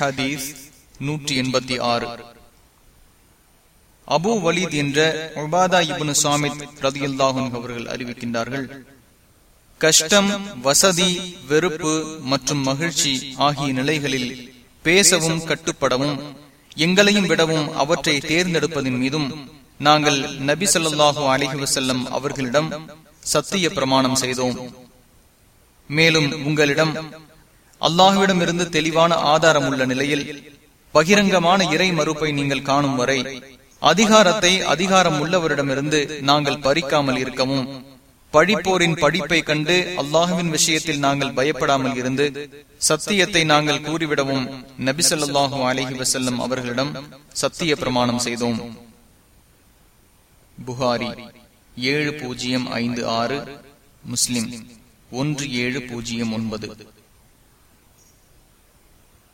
ஹதீஸ் நூற்றி எண்பத்தி ஆறு. அபு வலித் என்ற உபாதா இபுனு சாமித் ரதியுல்லாஹும் அவர்கள் அறிவிக்கின்றார்கள் கஷ்டம் வசதி வெறுப்பு மற்றும் மகிழ்ச்சி ஆகிய நிலைகளில் பேசவும் கட்டுப்படவும் எங்களையும் விடவும் அவற்றை தேர்ந்தெடுப்பதன் மீதும் நாங்கள் நபி சொல்லாஹு அலிஹி வசல்லம் அவர்களிடம் சத்திய பிரமாணம் செய்தோம். மேலும் உங்களிடம் அல்லாஹுவிடமிருந்து தெளிவான ஆதாரம் உள்ள நிலையில் பகிரங்கமான இறை மறுப்பை நீங்கள் காணும் வரை அதிகாரத்தை அதிகாரம் உள்ளவரிடமிருந்து நாங்கள் பறிக்காமல் இருக்கவும் படிப்போரின் படிப்பை கண்டு அல்லாஹுவின் விஷயத்தில் நாங்கள் பயப்படாமல் இருந்து சத்தியத்தை நாங்கள் கூறிவிடவும் நபிசல்லாஹு அலஹி வசல்லம் அவர்களிடம் சத்திய பிரமாணம் செய்தோம். புகாரி ஏழு பூஜ்ஜியம் ஐந்து ஆறு முஸ்லிம் ஒன்று ஏழு பூஜ்ஜியம் ஒன்பது.